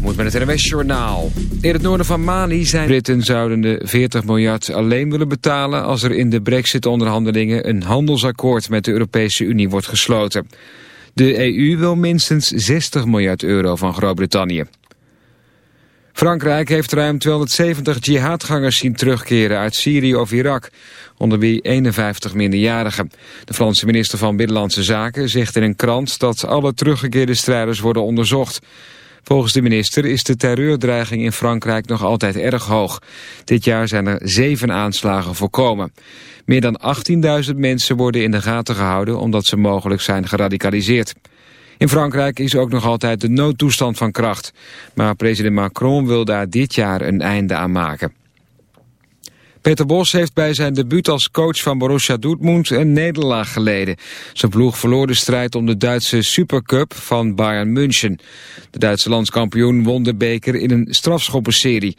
moet met het NWS Journaal. In het noorden van Mali zijn Britten zouden de 40 miljard alleen willen betalen... als er in de brexit-onderhandelingen een handelsakkoord met de Europese Unie wordt gesloten. De EU wil minstens 60 miljard euro van Groot-Brittannië. Frankrijk heeft ruim 270 jihadgangers zien terugkeren uit Syrië of Irak, onder wie 51 minderjarigen. De Franse minister van Binnenlandse Zaken zegt in een krant dat alle teruggekeerde strijders worden onderzocht. Volgens de minister is de terreurdreiging in Frankrijk nog altijd erg hoog. Dit jaar zijn er zeven aanslagen voorkomen. Meer dan 18.000 mensen worden in de gaten gehouden omdat ze mogelijk zijn geradicaliseerd. In Frankrijk is ook nog altijd de noodtoestand van kracht. Maar president Macron wil daar dit jaar een einde aan maken. Peter Bos heeft bij zijn debuut als coach van Borussia Dortmund een nederlaag geleden. Zijn ploeg verloor de strijd om de Duitse Supercup van Bayern München. De Duitse landskampioen won de beker in een strafschoppenserie.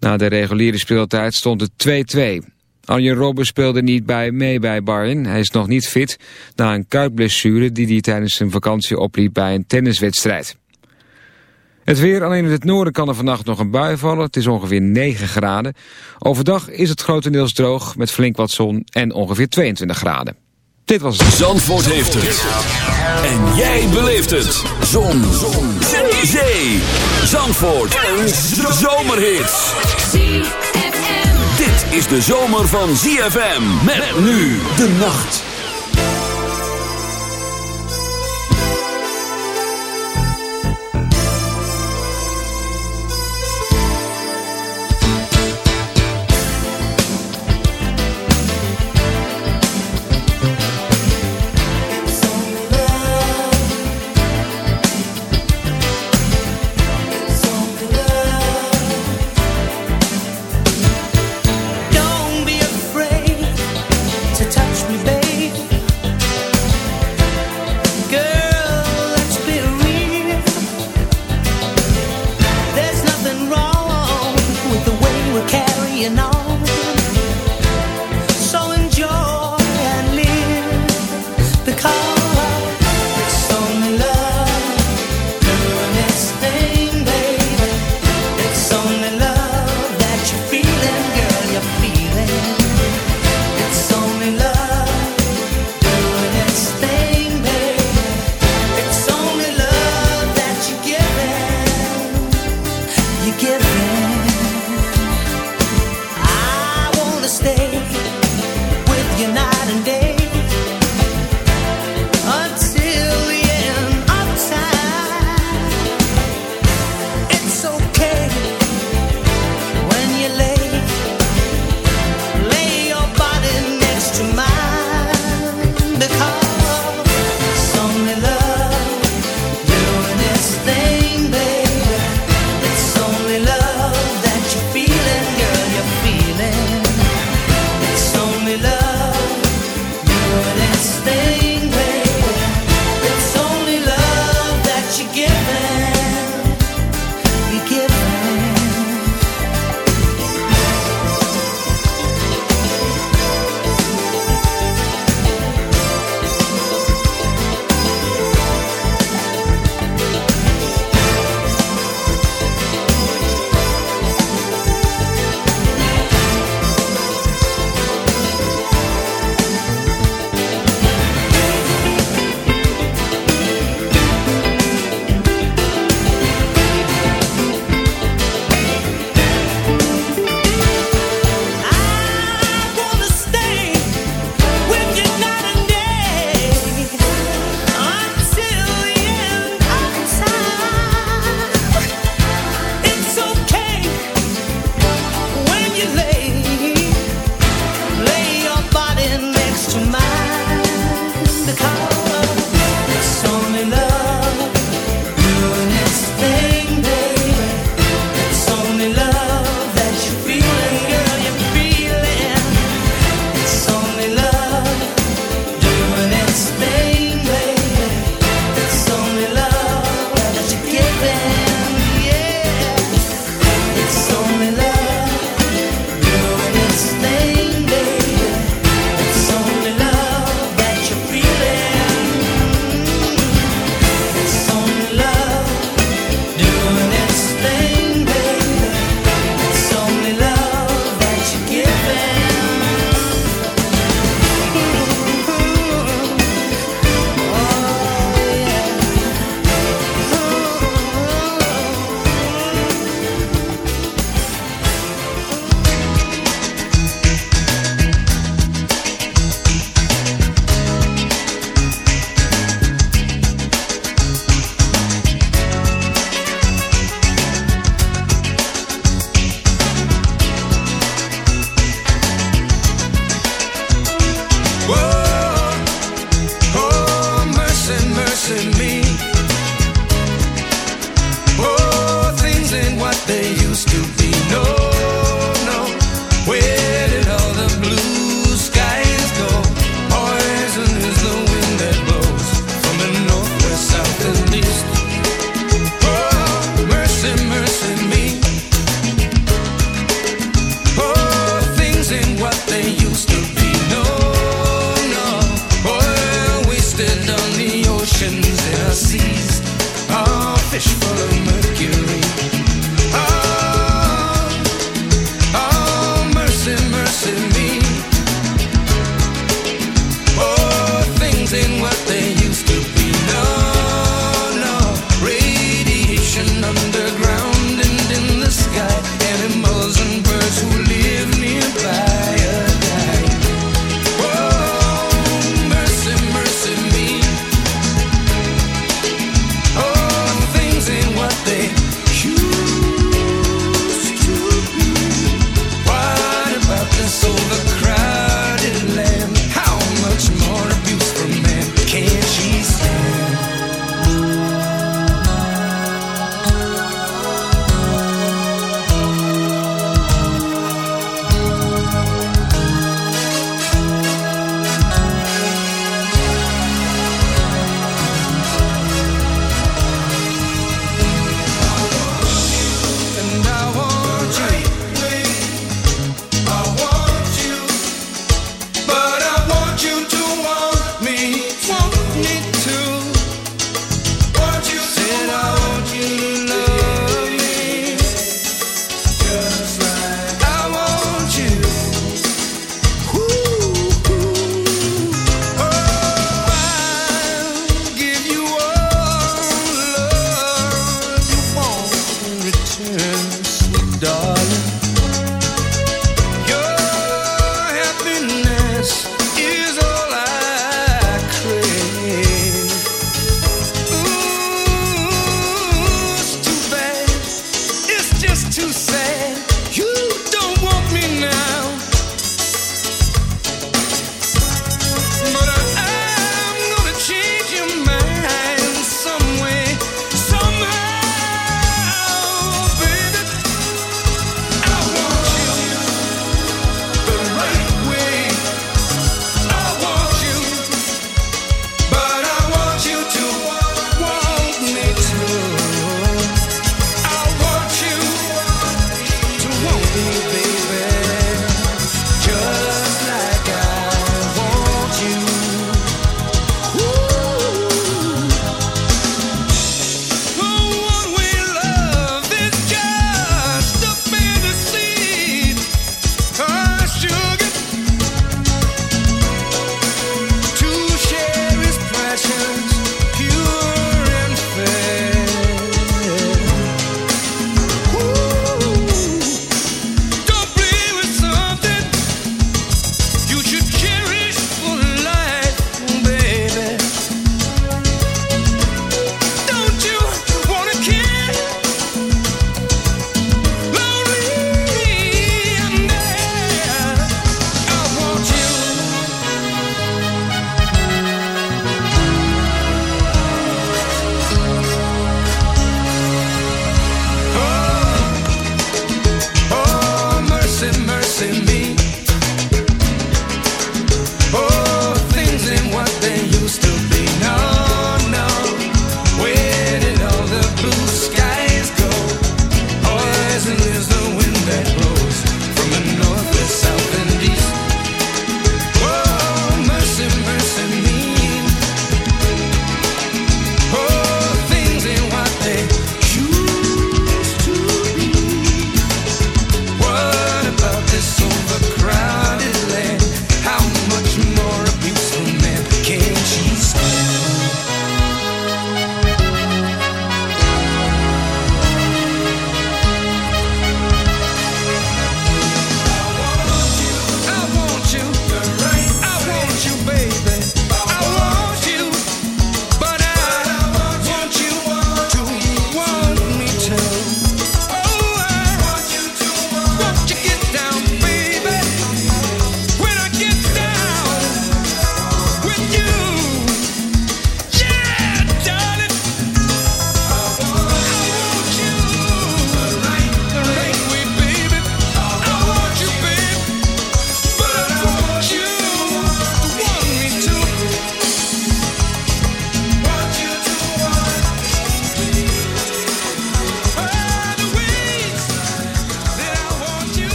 Na de reguliere speeltijd stond het 2-2. Arjen Robben speelde niet bij mee bij Bayern. Hij is nog niet fit na een kuitblessure die hij tijdens zijn vakantie opliep bij een tenniswedstrijd. Het weer, alleen in het noorden kan er vannacht nog een bui vallen. Het is ongeveer 9 graden. Overdag is het grotendeels droog met flink wat zon en ongeveer 22 graden. Dit was het. Zandvoort heeft het. En jij beleeft het. Zon. zon. Zee. Zee. Zandvoort. Een zomerhit. Dit is de zomer van ZFM. Met nu de nacht.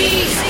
Peace.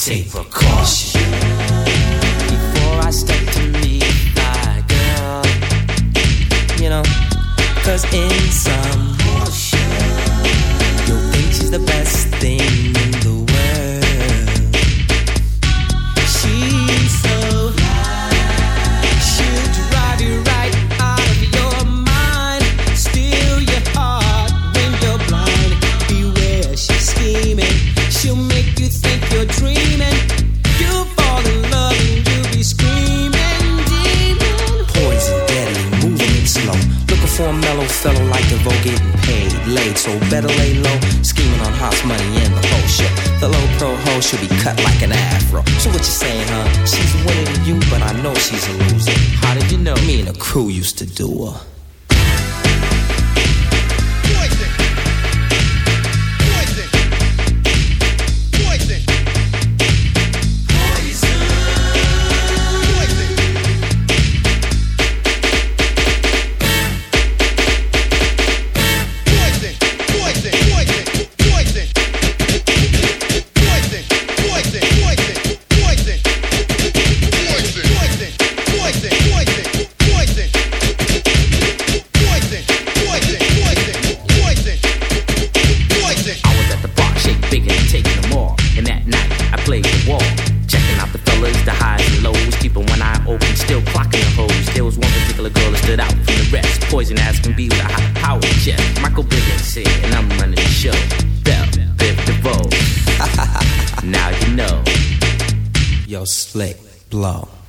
Save Tape show now you know. Yo, slick blow.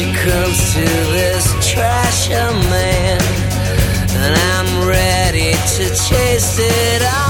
she comes to this trash man, and I'm ready to chase it all.